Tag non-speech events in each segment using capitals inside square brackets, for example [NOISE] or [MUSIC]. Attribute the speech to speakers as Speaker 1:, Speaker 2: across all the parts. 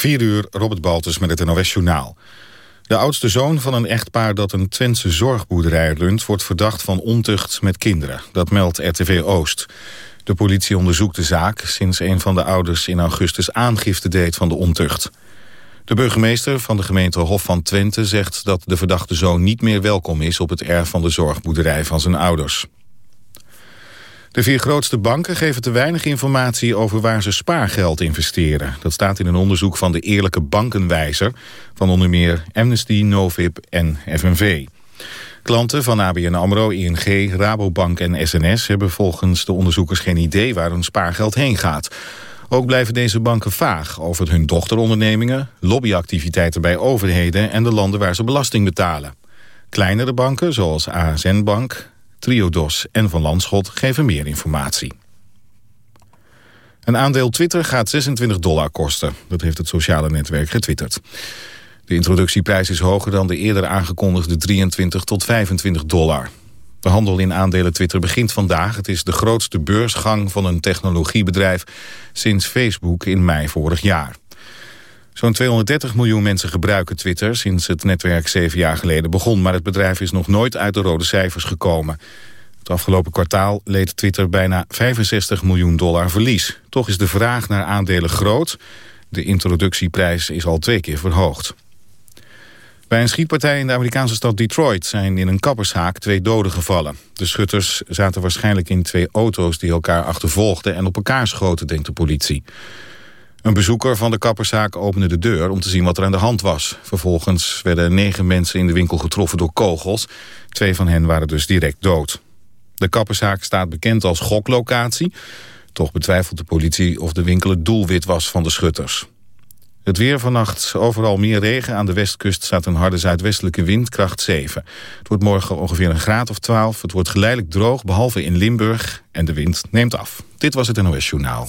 Speaker 1: 4 uur, Robert Baltus met het NOS Journaal. De oudste zoon van een echtpaar dat een Twentse zorgboerderij runt... wordt verdacht van ontucht met kinderen. Dat meldt RTV Oost. De politie onderzoekt de zaak sinds een van de ouders in augustus aangifte deed van de ontucht. De burgemeester van de gemeente Hof van Twente zegt dat de verdachte zoon niet meer welkom is op het erf van de zorgboerderij van zijn ouders. De vier grootste banken geven te weinig informatie over waar ze spaargeld investeren. Dat staat in een onderzoek van de Eerlijke Bankenwijzer van onder meer Amnesty, Novib en FNV. Klanten van ABN AMRO, ING, Rabobank en SNS hebben volgens de onderzoekers geen idee waar hun spaargeld heen gaat. Ook blijven deze banken vaag over hun dochterondernemingen, lobbyactiviteiten bij overheden en de landen waar ze belasting betalen. Kleinere banken, zoals ASN Bank, Triodos en Van Landschot geven meer informatie. Een aandeel Twitter gaat 26 dollar kosten. Dat heeft het sociale netwerk getwitterd. De introductieprijs is hoger dan de eerder aangekondigde 23 tot 25 dollar. De handel in aandelen Twitter begint vandaag. Het is de grootste beursgang van een technologiebedrijf sinds Facebook in mei vorig jaar. Zo'n 230 miljoen mensen gebruiken Twitter sinds het netwerk zeven jaar geleden begon. Maar het bedrijf is nog nooit uit de rode cijfers gekomen. Het afgelopen kwartaal leed Twitter bijna 65 miljoen dollar verlies. Toch is de vraag naar aandelen groot. De introductieprijs is al twee keer verhoogd. Bij een schietpartij in de Amerikaanse stad Detroit zijn in een kappershaak twee doden gevallen. De schutters zaten waarschijnlijk in twee auto's die elkaar achtervolgden en op elkaar schoten, denkt de politie. Een bezoeker van de kapperszaak opende de deur om te zien wat er aan de hand was. Vervolgens werden negen mensen in de winkel getroffen door kogels. Twee van hen waren dus direct dood. De kapperszaak staat bekend als goklocatie. Toch betwijfelt de politie of de winkel het doelwit was van de schutters. Het weer vannacht overal meer regen. Aan de westkust staat een harde zuidwestelijke wind, kracht 7. Het wordt morgen ongeveer een graad of 12. Het wordt geleidelijk droog, behalve in Limburg. En de wind neemt af. Dit was het NOS Journaal.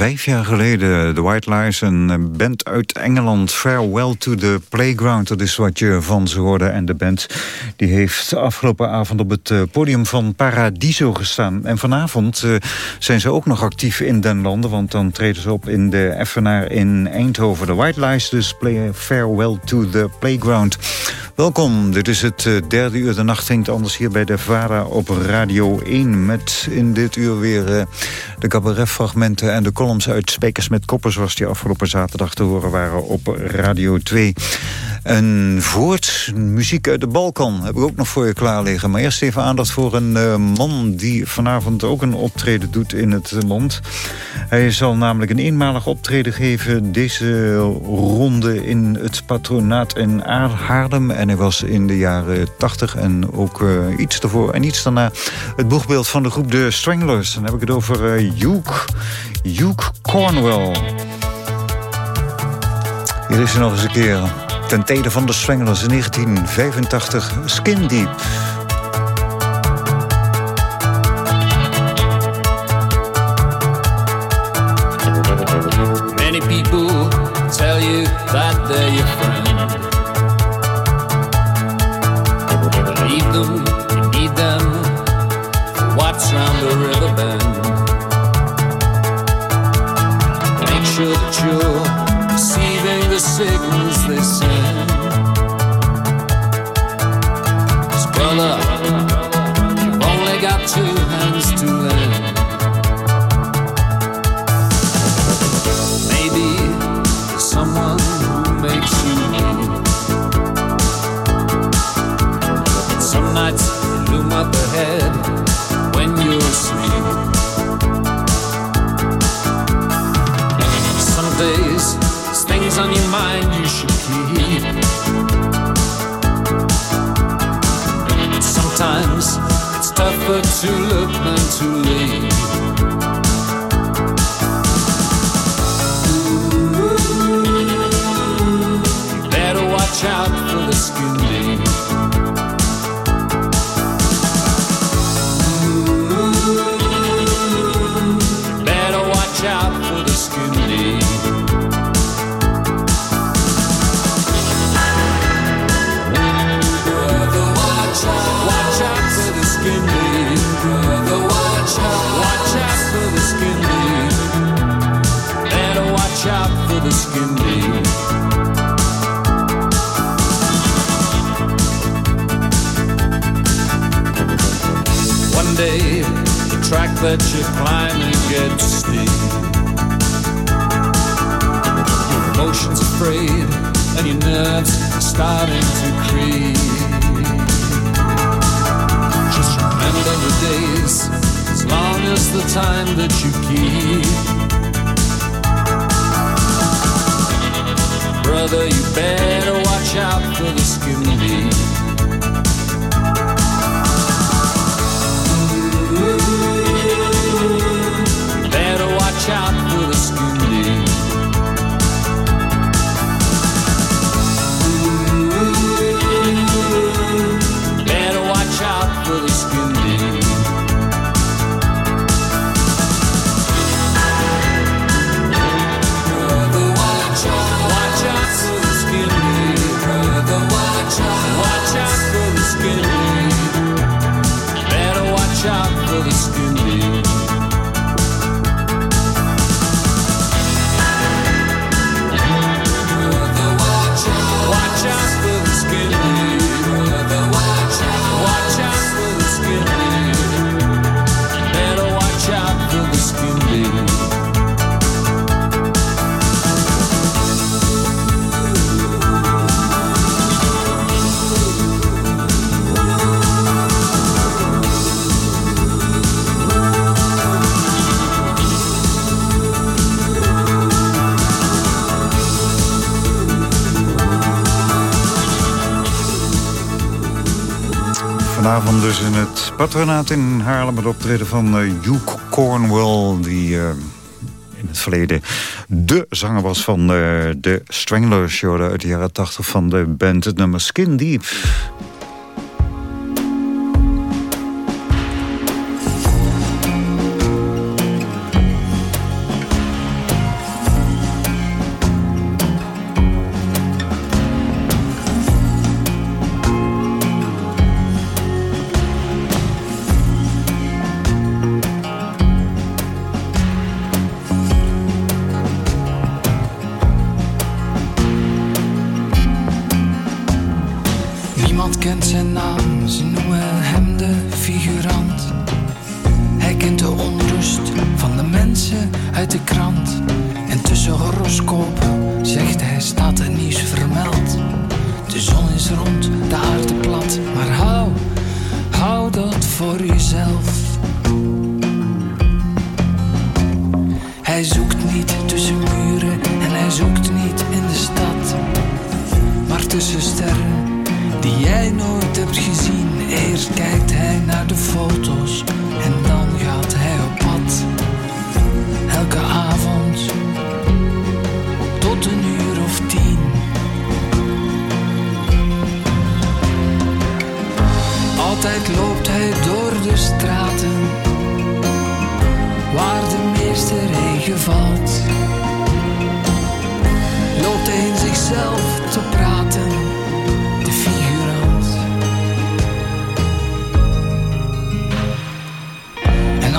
Speaker 2: Vijf jaar geleden. The White Lies, een band uit Engeland. Farewell to the Playground, dat is wat je van ze hoorde. En de band die heeft afgelopen avond op het eh, podium van Paradiso gestaan. En vanavond uh, zijn ze ook nog actief in den landen... want dan treden ze op in de Effenaar in Eindhoven. The White Lies, dus play, Farewell to the Playground. Welkom, dit is het derde uur. De nacht ging anders hier bij de VARA op Radio 1... met in dit uur weer de cabaretfragmenten en de columns uit met Koppen... zoals die afgelopen zaterdag te horen waren op Radio 2. En voort, muziek uit de Balkan heb ik ook nog voor je klaar liggen. Maar eerst even aandacht voor een uh, man die vanavond ook een optreden doet in het land. Hij zal namelijk een eenmalig optreden geven deze ronde in het patronaat in Haarlem. En hij was in de jaren 80 en ook uh, iets ervoor en iets daarna het boegbeeld van de groep De Stranglers. Dan heb ik het over uh, Hugh Cornwell. Hier is hij nog eens een keer ten tijde van de Stranglers in 1985 Skin Deep.
Speaker 3: One day, the track that you're gets steep. Your emotions and your nerves starting to creep. Just remember the days, as long as the time that you keep. Brother, you better watch out for the skin
Speaker 2: Vanavond dus in het patronaat in Haarlem... het optreden van uh, Hugh Cornwell... die uh, in het verleden de zanger was van uh, de Stranglers... Show uit de jaren 80 van de band. Het nummer Skin Deep.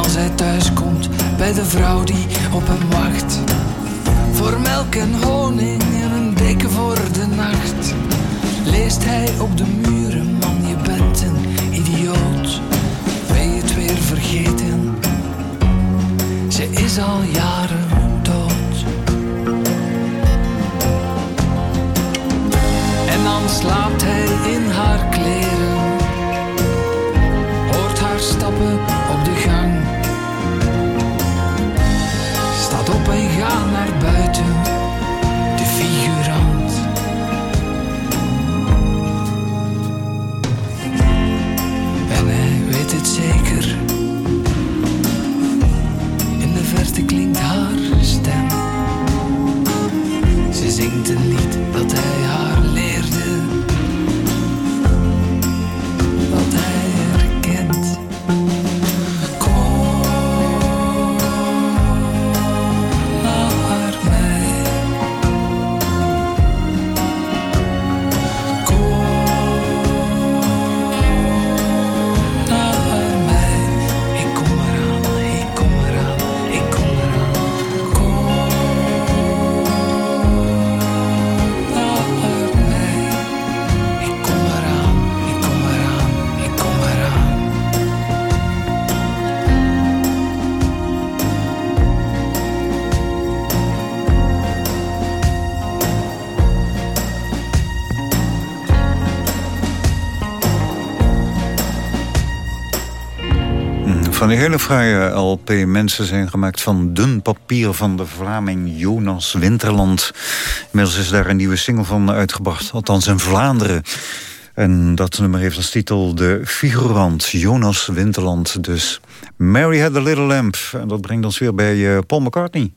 Speaker 4: Als hij thuis komt bij de vrouw die op hem wacht, voor melk en honing en een deken voor de nacht, leest hij op de muren, man, je bent een idioot. Ben je het weer vergeten? Ze is al jaren dood. En dan slaapt hij in De figurant. En hij weet het zeker.
Speaker 2: Die hele fraaie LP mensen zijn gemaakt van dun papier van de Vlaming Jonas Winterland. Inmiddels is daar een nieuwe single van uitgebracht, althans in Vlaanderen. En dat nummer heeft als titel De Figurant, Jonas Winterland dus. Mary Had a Little Lamp. En dat brengt ons weer bij eh, Paul McCartney.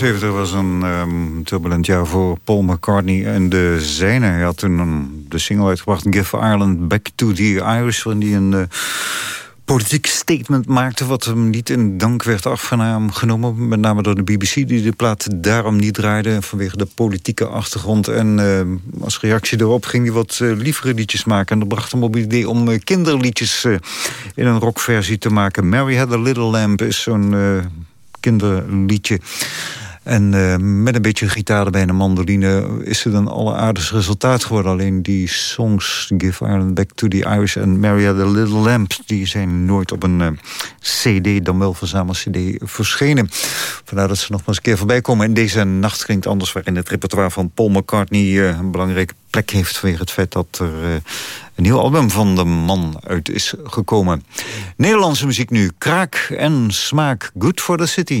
Speaker 2: 72 was een um, turbulent jaar voor Paul McCartney en de zijne. Hij had toen een, de single uitgebracht Give Ireland Back to the Irish... waarin hij een uh, politiek statement maakte... wat hem niet in dank werd afgenomen. Met name door de BBC die de plaat daarom niet draaide... vanwege de politieke achtergrond. En uh, als reactie erop ging hij wat uh, lievere liedjes maken. En dat bracht hem op het idee om kinderliedjes in een rockversie te maken. Mary Had a Little Lamb is zo'n kinderliedje. En uh, met een beetje gitaar erbij en een mandoline is het een alleraardigst resultaat geworden. Alleen die songs, Give Ireland Back to the Irish en Mary Had a Little Lamp... die zijn nooit op een uh, cd, dan wel verzameld cd, verschenen. Vandaar dat ze nog eens een keer voorbij komen. En deze nacht klinkt anders, waarin het repertoire van Paul McCartney... Uh, een belangrijke plek heeft vanwege het feit dat er een nieuw album van de man uit is gekomen. Nederlandse muziek nu, kraak en smaak, good for the city.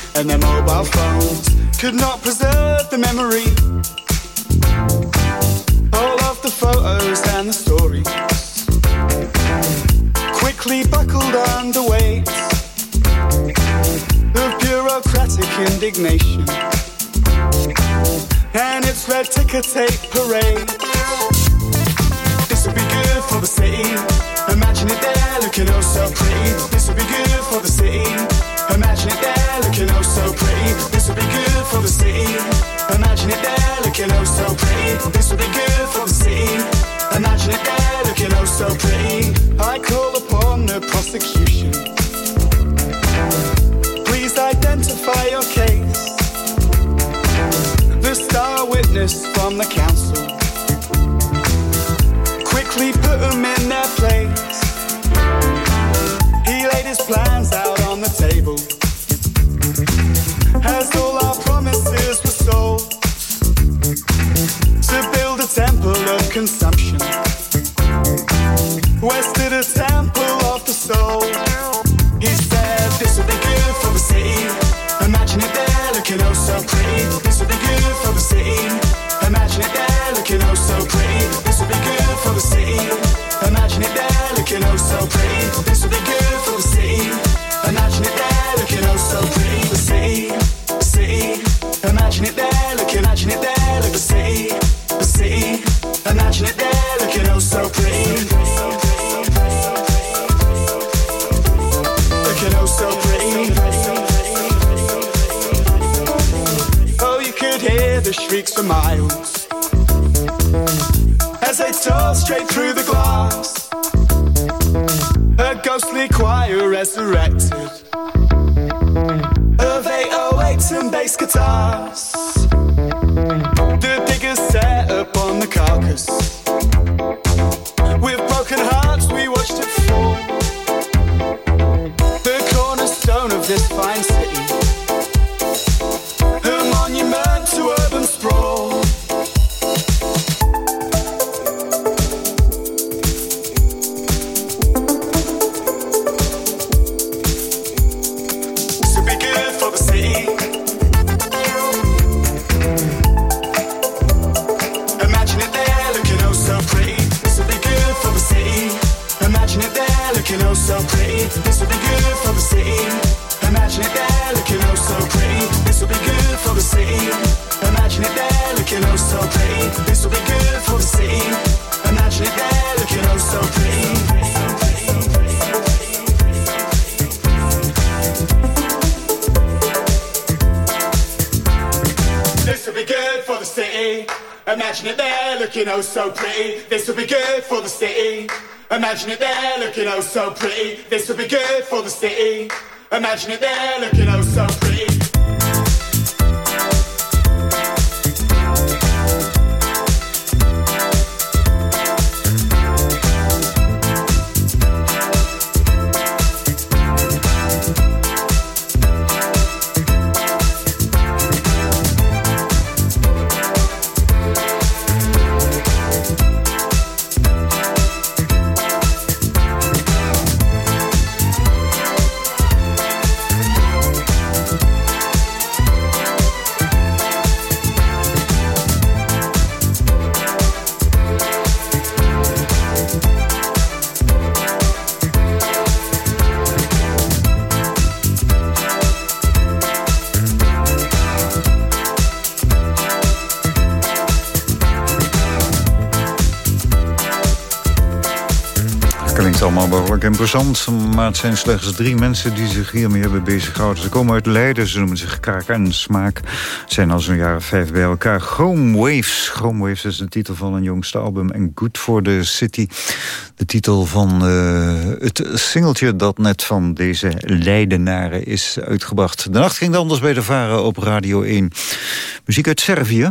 Speaker 5: and their mobile phones could not preserve the memory. All of the photos and the stories quickly buckled under weight of bureaucratic indignation and its red ticker tape parade. This would be good for the city Imagine it there, looking oh so pretty. This would be good for the city. Imagine it there, looking oh so pretty. This would be good for the city. Imagine it there, looking oh so pretty. This would be good for the city. Imagine it there, Imagine it there looking oh so pretty. This would be good for the city. Imagine it there looking
Speaker 2: maar het zijn slechts drie mensen die zich hiermee hebben bezighouden. Ze komen uit Leiden, ze noemen zich Kaak en Smaak. Zijn al zo'n jaar vijf bij elkaar. Chrome Waves. Chrome Waves is de titel van een jongste album en Good for the City. De titel van uh, het singeltje dat net van deze Leidenaren is uitgebracht. De nacht ging anders bij de Varen op Radio 1. Muziek uit Servië.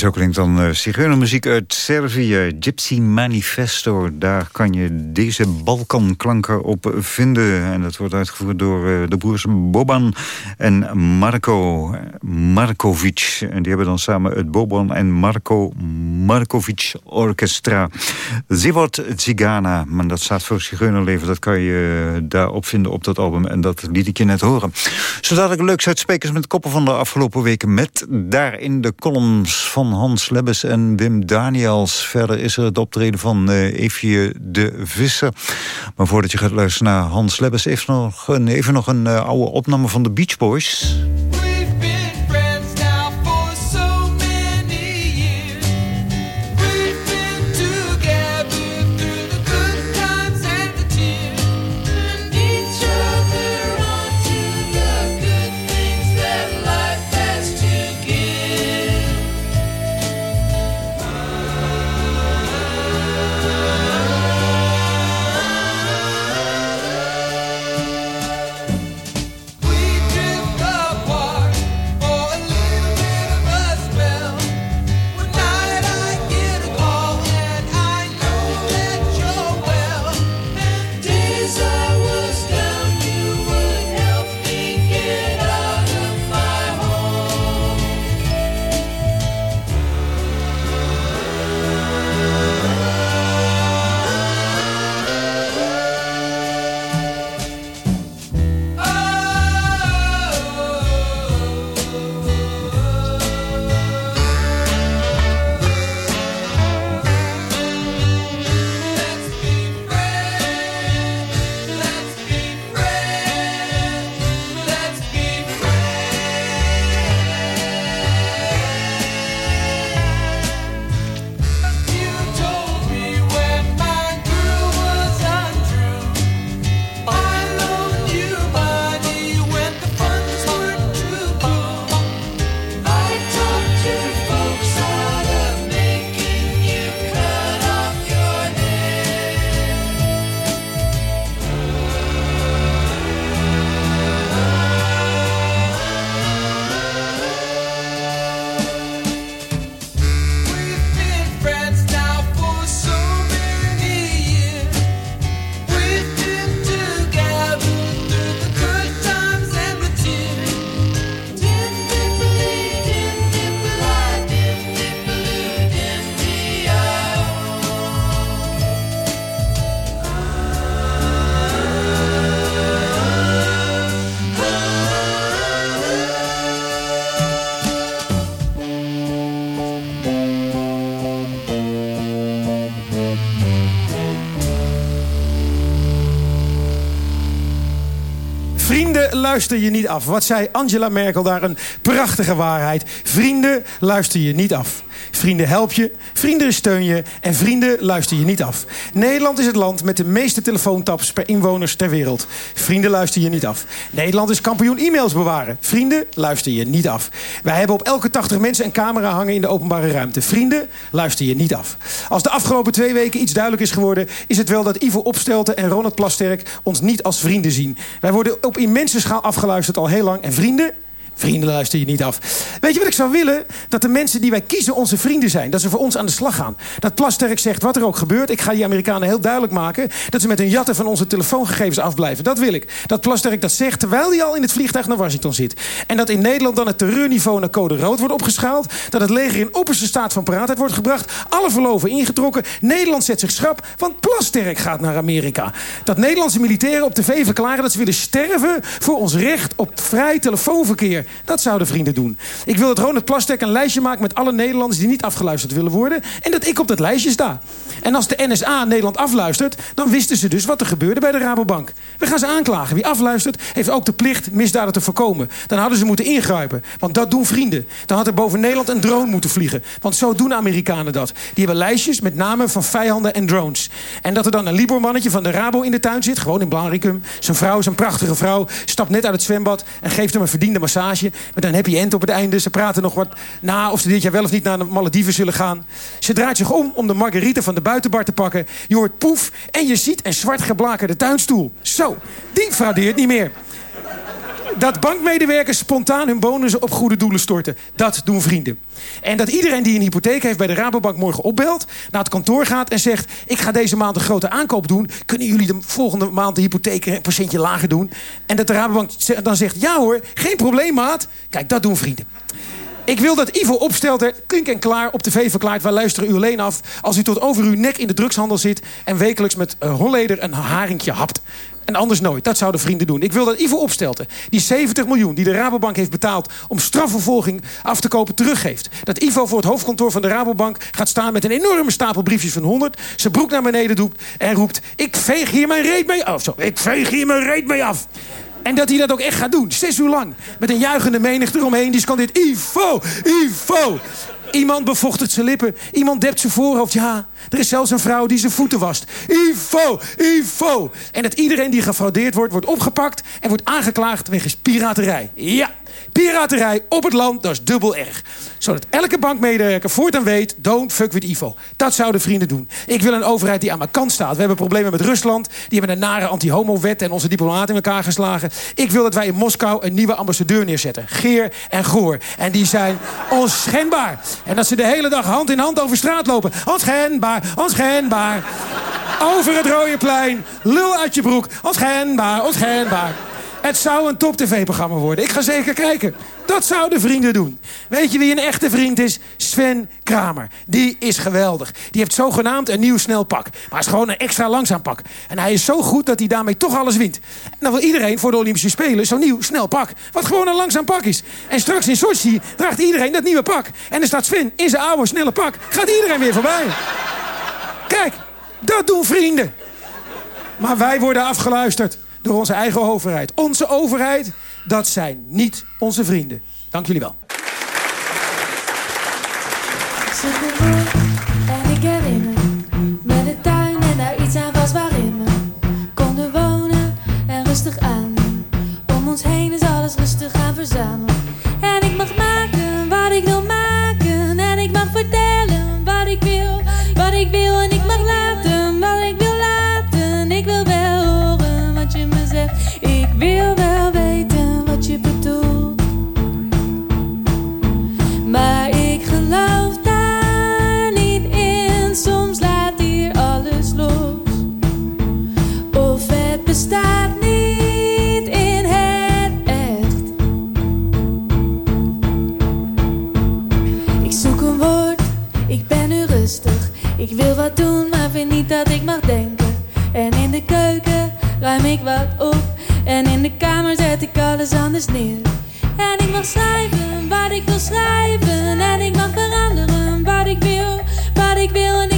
Speaker 2: Zo klinkt dan uh, muziek uit Servië, Gypsy Manifesto. Daar kan je deze Balkanklanken op vinden. En dat wordt uitgevoerd door uh, de broers Boban en Marko Markovic. En die hebben dan samen het Boban en Marko Markovic Orchestra. Zivot Zigana, maar dat staat voor Zigeunerleven. Dat kan je daarop vinden op dat album. En dat liet ik je net horen. Zodat ik leuks uitsprekers met koppen van de afgelopen weken... met daarin de columns van Hans Lebbes en Wim Daniels. Verder is er het optreden van Evie de Visser. Maar voordat je gaat luisteren naar Hans Lebbes... even nog een, even nog een uh, oude opname van de Beach Boys...
Speaker 6: luister je niet af. Wat zei Angela Merkel daar? Een prachtige waarheid. Vrienden, luister je niet af. Vrienden help je, vrienden steun je en vrienden luister je niet af. Nederland is het land met de meeste telefoontaps per inwoners ter wereld. Vrienden luister je niet af. Nederland is kampioen e-mails bewaren. Vrienden luister je niet af. Wij hebben op elke 80 mensen een camera hangen in de openbare ruimte. Vrienden luister je niet af. Als de afgelopen twee weken iets duidelijk is geworden... is het wel dat Ivo Opstelten en Ronald Plasterk ons niet als vrienden zien. Wij worden op immense schaal afgeluisterd al heel lang. En vrienden, Vrienden luister je niet af. Weet je wat ik zou willen? Dat de mensen die wij kiezen onze vrienden zijn. Dat ze voor ons aan de slag gaan. Dat Plasterk zegt wat er ook gebeurt. Ik ga die Amerikanen heel duidelijk maken. Dat ze met hun jatten van onze telefoongegevens afblijven. Dat wil ik. Dat Plasterk dat zegt terwijl hij al in het vliegtuig naar Washington zit. En dat in Nederland dan het terreurniveau naar code rood wordt opgeschaald. Dat het leger in opperste staat van paraatheid wordt gebracht. Alle verloven ingetrokken. Nederland zet zich schrap. Want Plasterk gaat naar Amerika. Dat Nederlandse militairen op tv verklaren dat ze willen sterven... voor ons recht op vrij telefoonverkeer. Dat zouden vrienden doen. Ik wil dat Ronald Plasterk een lijstje maakt met alle Nederlanders... die niet afgeluisterd willen worden. En dat ik op dat lijstje sta. En als de NSA Nederland afluistert... dan wisten ze dus wat er gebeurde bij de Rabobank. We gaan ze aanklagen. Wie afluistert heeft ook de plicht misdaden te voorkomen. Dan hadden ze moeten ingrijpen. Want dat doen vrienden. Dan had er boven Nederland een drone moeten vliegen. Want zo doen Amerikanen dat. Die hebben lijstjes met namen van vijanden en drones. En dat er dan een Libor-mannetje van de Rabo in de tuin zit... gewoon in Blaricum. Zijn vrouw, zijn prachtige vrouw... stapt net uit het zwembad en geeft hem een verdiende massage met een happy end op het einde. Ze praten nog wat na of ze dit jaar wel of niet naar de Malediven zullen gaan. Ze draait zich om om de margarita van de buitenbar te pakken. Je hoort poef en je ziet een zwart geblakerde tuinstoel. Zo, die fraudeert niet meer. Dat bankmedewerkers spontaan hun bonussen op goede doelen storten. Dat doen vrienden. En dat iedereen die een hypotheek heeft bij de Rabobank morgen opbelt... naar het kantoor gaat en zegt... ik ga deze maand een grote aankoop doen. Kunnen jullie de volgende maand de hypotheek een procentje lager doen? En dat de Rabobank dan zegt... ja hoor, geen probleem maat. Kijk, dat doen vrienden. Ik wil dat Ivo Opstelter klink en klaar op tv verklaart... wij luisteren u alleen af als u tot over uw nek in de drugshandel zit... en wekelijks met uh, Holleder een haringje hapt. En anders nooit. Dat zouden vrienden doen. Ik wil dat Ivo Opstelten die 70 miljoen die de Rabobank heeft betaald... om strafvervolging af te kopen, teruggeeft. Dat Ivo voor het hoofdkantoor van de Rabobank gaat staan... met een enorme stapel briefjes van 100... zijn broek naar beneden doet en roept... ik veeg hier mijn reet mee af. Zo, ik veeg hier mijn reet mee af. En dat hij dat ook echt gaat doen. Zes uur lang. Met een juichende menigte eromheen. Die scandeert Ivo, Ivo. Iemand bevochtigt zijn lippen. Iemand dept zijn voorhoofd. Ja, er is zelfs een vrouw die zijn voeten wast. Ivo, Ivo. En dat iedereen die gefraudeerd wordt, wordt opgepakt... en wordt aangeklaagd wegens piraterij. Ja, piraterij op het land, dat is dubbel erg. Zodat elke bankmedewerker voortaan weet... don't fuck with Ivo. Dat zouden vrienden doen. Ik wil een overheid die aan mijn kant staat. We hebben problemen met Rusland. Die hebben een nare anti-homo-wet en onze diplomaten in elkaar geslagen. Ik wil dat wij in Moskou een nieuwe ambassadeur neerzetten. Geer en Goor. En die zijn onschendbaar. En dat ze de hele dag hand in hand over straat lopen. Onschendbaar, onschendbaar. Over het rode plein. Lul uit je broek. Onschendbaar, onschendbaar. Het zou een top-tv-programma worden. Ik ga zeker kijken. Dat zouden vrienden doen. Weet je wie een echte vriend is? Sven Kramer. Die is geweldig. Die heeft zogenaamd een nieuw snel pak. Maar is gewoon een extra langzaam pak. En hij is zo goed dat hij daarmee toch alles wint. En dan wil iedereen voor de Olympische Spelen zo'n nieuw snel pak. Wat gewoon een langzaam pak is. En straks in Sochi draagt iedereen dat nieuwe pak. En dan staat Sven in zijn oude snelle pak. Gaat iedereen weer voorbij. Kijk, dat doen vrienden. Maar wij worden afgeluisterd door onze eigen overheid. Onze overheid, dat zijn niet onze vrienden. Dank jullie
Speaker 7: wel. Ik wil wat doen, maar vind niet dat ik mag denken. En in de keuken ruim ik wat op. En in de kamer zet ik alles anders neer. En ik mag schrijven wat ik wil schrijven. En ik mag veranderen wat ik wil, wat ik wil.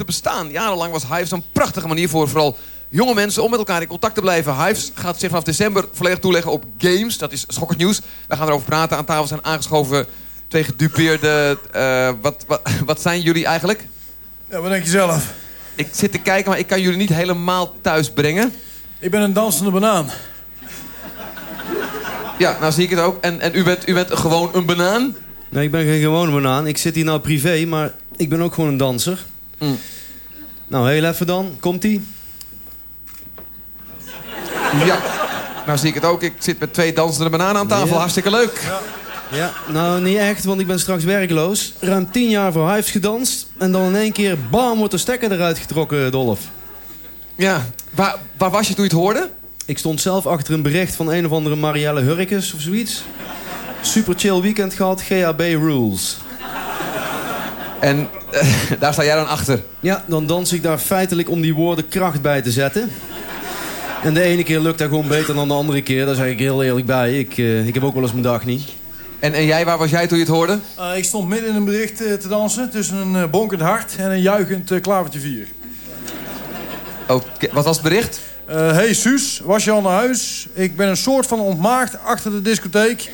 Speaker 8: Te bestaan. Jarenlang was Hives een prachtige manier voor vooral jonge mensen om met elkaar in contact te blijven. Hives gaat zich vanaf december volledig toeleggen op games. Dat is schokkend nieuws. Wij gaan erover praten. Aan tafel zijn aangeschoven twee gedupeerde... eh, wat, wat, wat zijn jullie eigenlijk?
Speaker 9: Ja, wat denk je zelf?
Speaker 8: Ik zit te kijken, maar ik kan jullie niet helemaal thuis brengen.
Speaker 9: Ik ben een dansende banaan.
Speaker 8: Ja, nou zie ik het ook. En, en u, bent, u bent gewoon een banaan?
Speaker 10: Nee, ik ben geen gewone banaan. Ik zit hier nou privé, maar ik ben ook gewoon een danser.
Speaker 8: Mm.
Speaker 10: Nou, heel even dan. Komt-ie?
Speaker 8: Ja. Nou zie ik het ook. Ik zit met twee dansende bananen aan tafel.
Speaker 10: Ja.
Speaker 8: Hartstikke leuk.
Speaker 10: Ja, nou niet echt, want ik ben straks werkloos. Ruim tien jaar voor Hives gedanst. En dan in één keer, bam, wordt de stekker eruit getrokken, Dolf.
Speaker 8: Ja. Waar, waar was je toen je het hoorde?
Speaker 10: Ik stond zelf achter een bericht van een of andere Marielle Hurkes of zoiets. Super chill weekend gehad, GHB rules.
Speaker 8: En [LAUGHS] daar sta jij dan achter.
Speaker 10: Ja, dan dans ik daar feitelijk om die woorden kracht bij te zetten. En de ene keer lukt dat gewoon beter dan de andere keer. Daar zeg ik heel eerlijk bij. Ik, eh, ik heb ook wel eens mijn dag niet.
Speaker 8: En, en jij, waar was jij toen je het hoorde?
Speaker 9: Eh, ik stond midden in een bericht eh, te dansen tussen een bonkend hart en een juichend uh, klavertje 4.
Speaker 8: Oké, wat was het bericht?
Speaker 9: Uh, hey Suus, was je al naar huis? Ik ben een soort van ontmaagd achter de discotheek.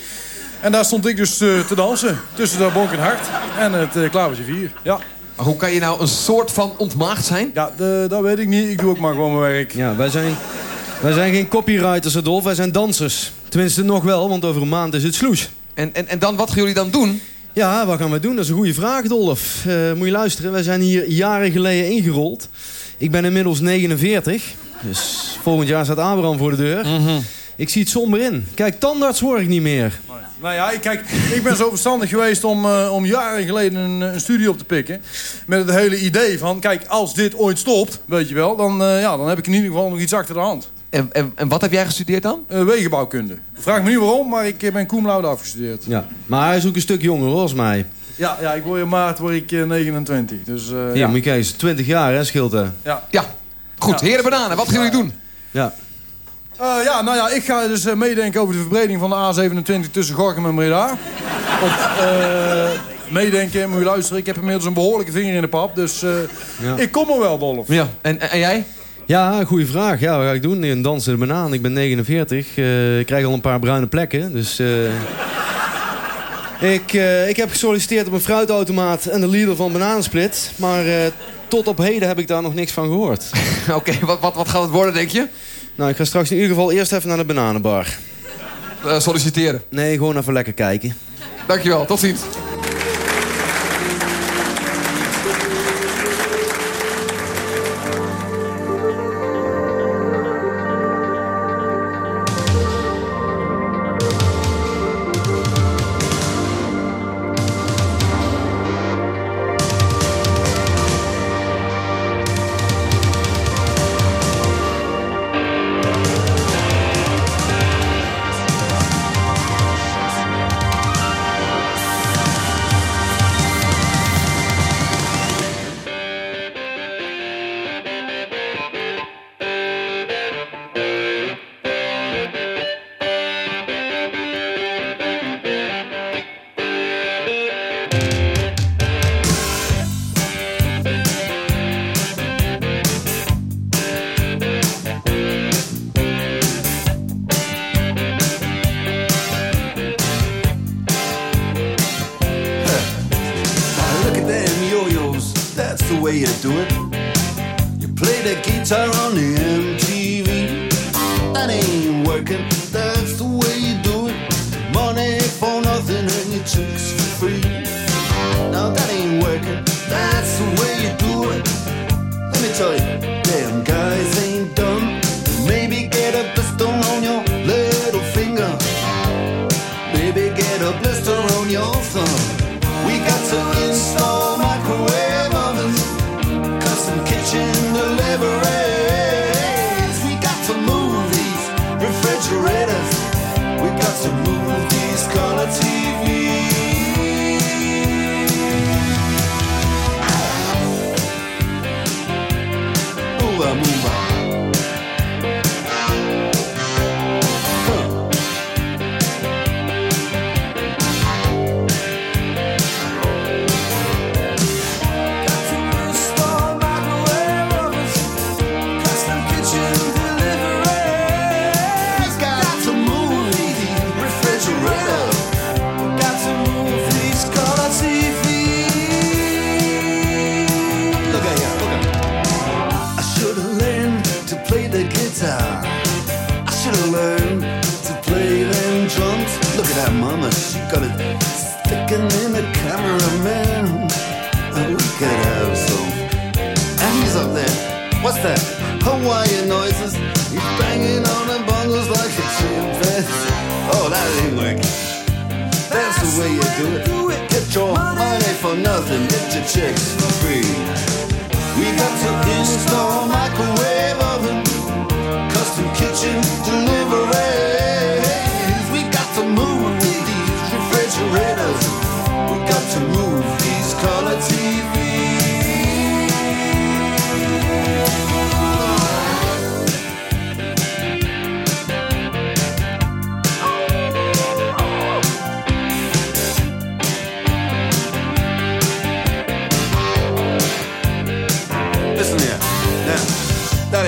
Speaker 9: En daar stond ik dus uh, te dansen. Tussen dat bonkend hart en het uh, klavertje 4. Ja.
Speaker 8: Maar hoe kan je nou een soort van ontmaagd zijn?
Speaker 9: Ja, de, dat weet ik niet. Ik doe ook maar gewoon mijn werk.
Speaker 10: Ja, wij zijn, wij zijn geen copywriters, Adolf. Wij zijn dansers. Tenminste, nog wel, want over een maand is het sloes.
Speaker 8: En, en, en dan, wat gaan jullie dan doen?
Speaker 10: Ja, wat gaan we doen? Dat is een goede vraag, Dolf. Uh, moet je luisteren, wij zijn hier jaren geleden ingerold. Ik ben inmiddels 49. Dus volgend jaar staat Abraham voor de deur.
Speaker 8: Mm -hmm.
Speaker 10: Ik zie het somber in. Kijk, tandarts word ik niet meer.
Speaker 9: Nou ja, kijk, ik ben zo verstandig geweest om, uh, om jaren geleden een, een, studie op te pikken. Met het hele idee van, kijk, als dit ooit stopt, weet je wel... dan, uh, ja, dan heb ik in ieder geval nog iets achter de hand.
Speaker 8: En, en, en wat heb jij gestudeerd dan?
Speaker 9: Uh, wegenbouwkunde. Vraag me niet waarom, maar ik ben cum laude afgestudeerd.
Speaker 10: Ja, maar hij is ook een stuk jonger, volgens mij.
Speaker 9: Ja, ja ik word in maart word ik 29. Dus,
Speaker 10: ja,
Speaker 9: ja,
Speaker 10: moet je kijken, 20 jaar, hè, scheelt hè?
Speaker 9: Ja.
Speaker 8: ja. Goed, ja. heren bananen, wat gaan jullie doen?
Speaker 10: Ja.
Speaker 9: Uh, ja, nou ja, ik ga dus uh, meedenken over de verbreding van de A27 tussen Gorkum en Breda. Uh, meedenken, moet je luisteren. Ik heb inmiddels een behoorlijke vinger in de pap, dus ja. ik kom er wel, Dolf.
Speaker 8: Ja, en, en jij?
Speaker 10: Ja, goede vraag. Ja, wat ga ik doen? Een dansen banaan. Ik ben 49. ik krijg al een paar bruine plekken, dus... ik, ik heb gesolliciteerd op een fruitautomaat en de leader van Bananensplit. Maar tot op heden heb ik daar nog niks van gehoord. [LAUGHS]
Speaker 8: Oké, okay, wat, wat, wat gaat het worden, denk je?
Speaker 10: Nou, ik ga straks in ieder geval eerst even naar de bananenbar.
Speaker 8: Uh, solliciteren?
Speaker 10: Nee, gewoon even lekker kijken.
Speaker 8: Dankjewel, tot ziens.
Speaker 11: Ain't. That's the way you do it. Get your money for nothing. Get your chicks for free. We got to install microwave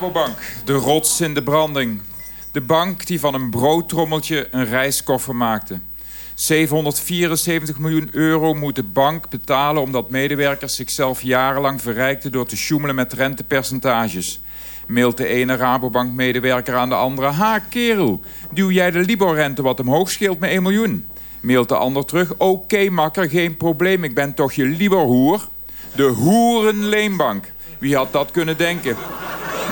Speaker 12: Rabobank, de rots in de branding. De bank die van een broodtrommeltje een reiskoffer maakte. 774 miljoen euro moet de bank betalen... omdat medewerkers zichzelf jarenlang verrijkten... door te sjoemelen met rentepercentages. Mailt de ene Rabobank-medewerker aan de andere... Ha, kerel, duw jij de Libor-rente wat omhoog scheelt met 1 miljoen? Mailt de ander terug... Oké, makker, geen probleem, ik ben toch je Libor-hoer? De hoerenleenbank. Wie had dat kunnen denken?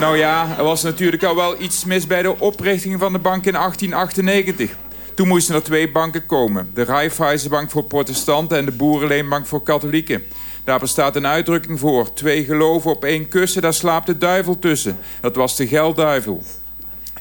Speaker 12: Nou ja, er was natuurlijk al wel iets mis bij de oprichting van de bank in 1898. Toen moesten er twee banken komen. De Raiffeisenbank voor protestanten en de Boerenleenbank voor katholieken. Daar bestaat een uitdrukking voor. Twee geloven op één kussen, daar slaapt de duivel tussen. Dat was de geldduivel.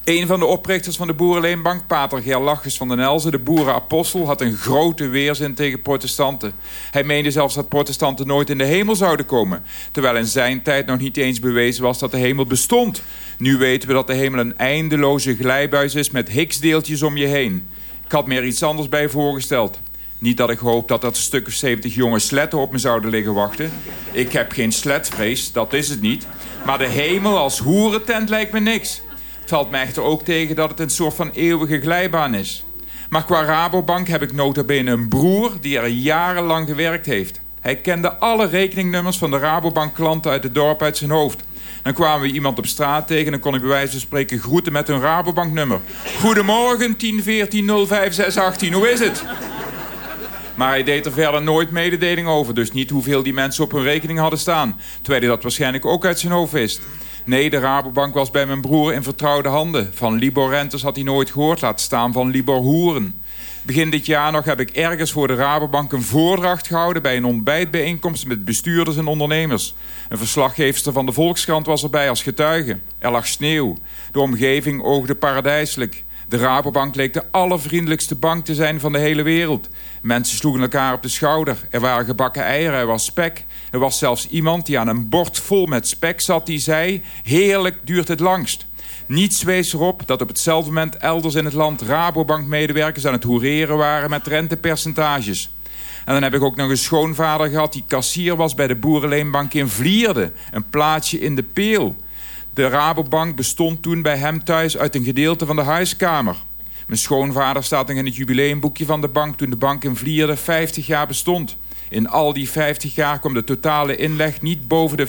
Speaker 12: Een van de oprichters van de Boerenleenbank, Pater Gerlachus van den Elzen, de boerenapostel, had een grote weerzin tegen protestanten. Hij meende zelfs dat protestanten nooit in de hemel zouden komen. Terwijl in zijn tijd nog niet eens bewezen was dat de hemel bestond. Nu weten we dat de hemel een eindeloze glijbuis is met Higgsdeeltjes om je heen. Ik had me er iets anders bij voorgesteld. Niet dat ik hoop dat dat stuk of 70 jonge sletten op me zouden liggen wachten. Ik heb geen sletvrees, dat is het niet. Maar de hemel als hoerentent lijkt me niks. Valt me echter ook tegen dat het een soort van eeuwige glijbaan is. Maar qua Rabobank heb ik nota bene een broer die er jarenlang gewerkt heeft. Hij kende alle rekeningnummers van de Rabobank klanten uit het dorp uit zijn hoofd. Dan kwamen we iemand op straat tegen en kon ik bij wijze van spreken groeten met hun Rabobanknummer. Goedemorgen, 10 14 05 618, hoe is het? Maar hij deed er verder nooit mededeling over. Dus niet hoeveel die mensen op hun rekening hadden staan. Terwijl hij dat waarschijnlijk ook uit zijn hoofd wist. Nee, de Rabobank was bij mijn broer in vertrouwde handen. Van Libor Rentes had hij nooit gehoord, laat staan van Libor Hoeren. Begin dit jaar nog heb ik ergens voor de Rabobank een voordracht gehouden... bij een ontbijtbijeenkomst met bestuurders en ondernemers. Een verslaggeefster van de Volkskrant was erbij als getuige. Er lag sneeuw. De omgeving oogde paradijselijk. De Rabobank leek de allervriendelijkste bank te zijn van de hele wereld. Mensen sloegen elkaar op de schouder. Er waren gebakken eieren, er was spek. Er was zelfs iemand die aan een bord vol met spek zat... die zei, heerlijk duurt het langst. Niets wees erop dat op hetzelfde moment elders in het land... Rabobank-medewerkers aan het hoereren waren met rentepercentages. En dan heb ik ook nog een schoonvader gehad... die kassier was bij de Boerenleenbank in Vlierde. Een plaatsje in de Peel. De Rabobank bestond toen bij hem thuis uit een gedeelte van de huiskamer. Mijn schoonvader staat nog in het jubileumboekje van de bank... toen de bank in Vlierde 50 jaar bestond. In al die 50 jaar kwam de totale inleg niet boven de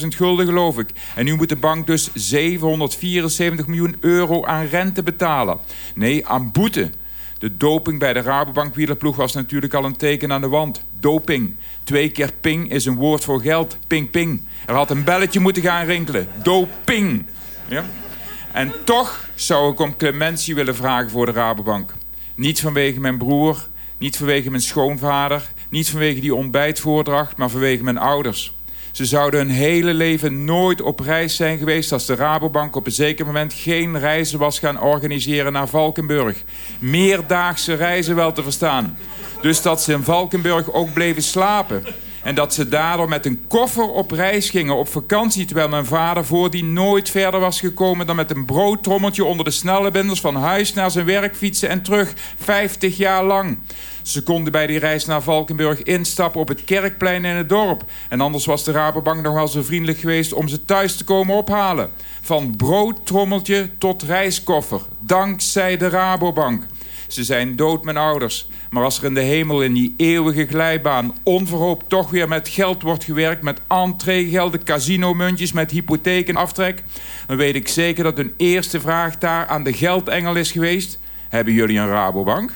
Speaker 12: 500.000 gulden, geloof ik. En nu moet de bank dus 774 miljoen euro aan rente betalen. Nee, aan boete. De doping bij de Rabobank wielerploeg was natuurlijk al een teken aan de wand. Doping. Twee keer ping is een woord voor geld. Ping, ping. Er had een belletje moeten gaan rinkelen. Doping. Ja? En toch zou ik om clementie willen vragen voor de Rabobank. Niet vanwege mijn broer, niet vanwege mijn schoonvader... niet vanwege die ontbijtvoordracht, maar vanwege mijn ouders. Ze zouden hun hele leven nooit op reis zijn geweest... als de Rabobank op een zeker moment geen reizen was gaan organiseren naar Valkenburg. Meerdaagse reizen wel te verstaan. Dus dat ze in Valkenburg ook bleven slapen. En dat ze daardoor met een koffer op reis gingen op vakantie... terwijl mijn vader voordien nooit verder was gekomen... dan met een broodtrommeltje onder de snelle binders... van huis naar zijn werk fietsen en terug, 50 jaar lang. Ze konden bij die reis naar Valkenburg instappen op het kerkplein in het dorp. En anders was de Rabobank nog wel zo vriendelijk geweest... om ze thuis te komen ophalen. Van broodtrommeltje tot reiskoffer. Dankzij de Rabobank. Ze zijn dood, mijn ouders. Maar als er in de hemel in die eeuwige glijbaan... onverhoopt toch weer met geld wordt gewerkt... met entreegelden, casinomuntjes, met hypothekenaftrek... dan weet ik zeker dat hun eerste vraag daar aan de geldengel is geweest... Hebben jullie een Rabobank?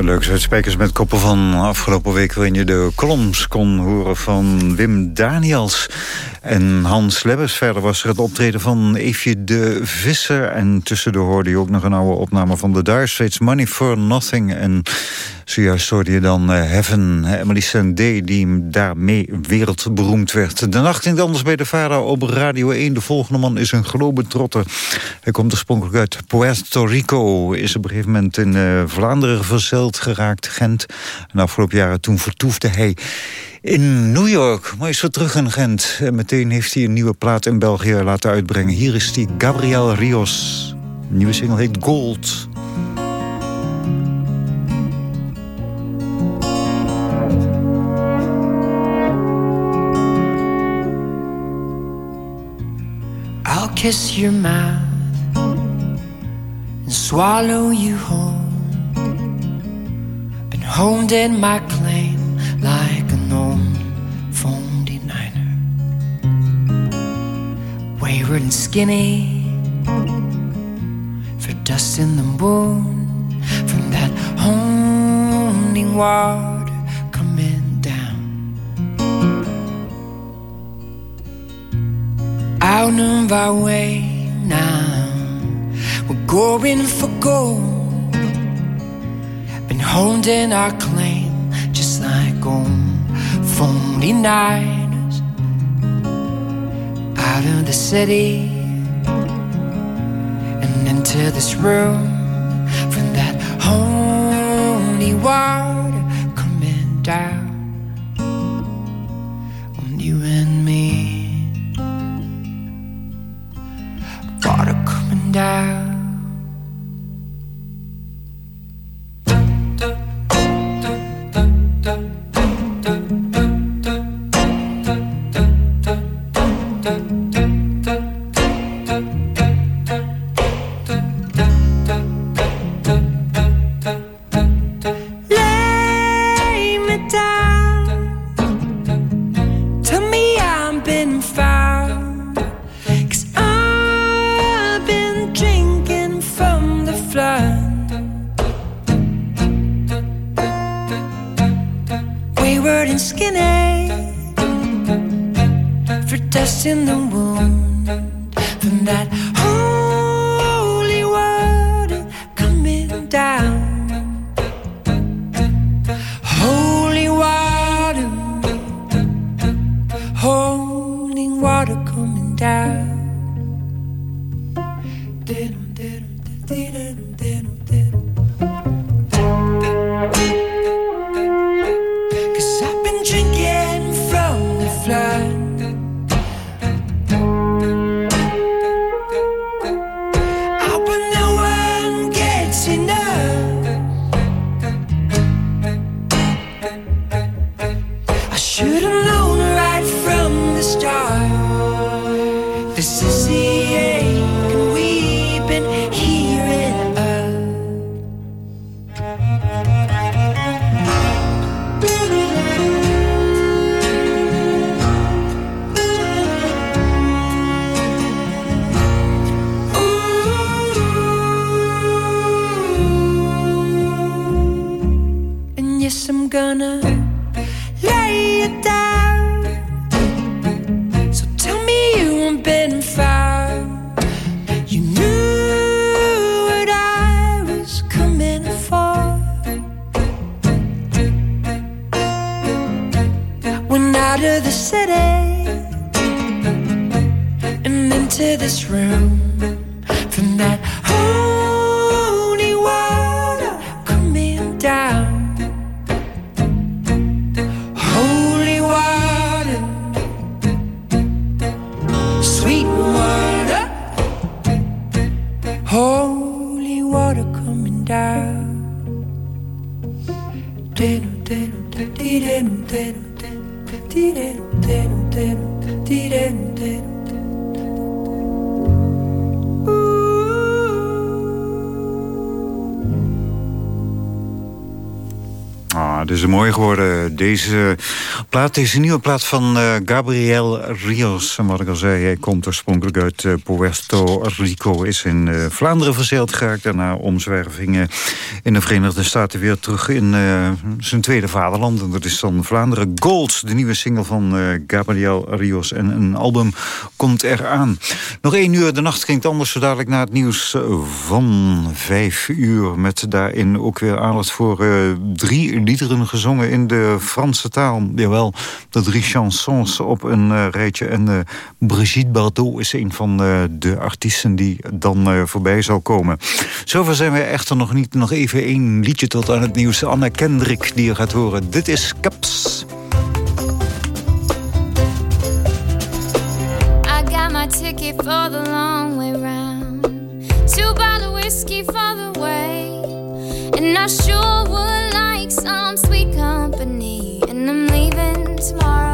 Speaker 2: Leuk zijn spijkers met koppen van afgelopen week... waarin je de columns kon horen van Wim Daniels. En Hans Lebbes. Verder was er het optreden van Eefje de Visser... en tussendoor hoorde je ook nog een oude opname van Dire Straits... Money for Nothing. En zojuist hoorde je dan eh, Heaven... Emily Sandé, die daarmee wereldberoemd werd. De nacht ging anders bij de VARA op Radio 1. De volgende man is een globetrotter. Hij komt oorspronkelijk uit Puerto Rico... is op een gegeven moment in eh, Vlaanderen verzeld geraakt, Gent. En afgelopen jaren toen vertoefde hij in New York. Maar is weer terug in Gent. En meteen heeft hij een nieuwe plaat in België laten uitbrengen. Hier is die Gabriel Rios. Nieuwe single heet Gold.
Speaker 13: Kiss your mouth and swallow you whole. Been honed in my claim like an old phone denier. Wayward and skinny for dust in the moon from that honing water Out of our way now, we're going for gold. Been holding our claim, just like phony niners. Out of the city and into this room from that holy water coming down on you and me. And yes, I'm gonna
Speaker 2: Deze plaat, deze nieuwe plaat van uh, Gabriel Rios. Wat ik al zei, hij komt oorspronkelijk uit uh, Puerto Rico. Is in uh, Vlaanderen verzeild geraakt. Daarna omzwervingen in de Verenigde Staten weer terug in zijn tweede vaderland. En dat is dan Vlaanderen. Gold, de nieuwe single van Gabriel Rios. En een album komt eraan. Nog één uur, de nacht klinkt anders. Zo dadelijk na het nieuws van vijf uur. Met daarin ook weer aandacht voor drie liederen gezongen in de Franse taal. Jawel, de drie chansons op een uh, rijtje. En uh, Brigitte Bardot is een van uh, de artiesten die dan voorbij zal komen. Zover zijn we echter nog niet. Nog even één liedje tot aan het nieuws. Anna Kendrick die je gaat horen. Dit is Caps.
Speaker 14: I got my ticket for the long way round. Two bottle whiskey for the way. And I sure would like some sweet company. And I'm leaving tomorrow.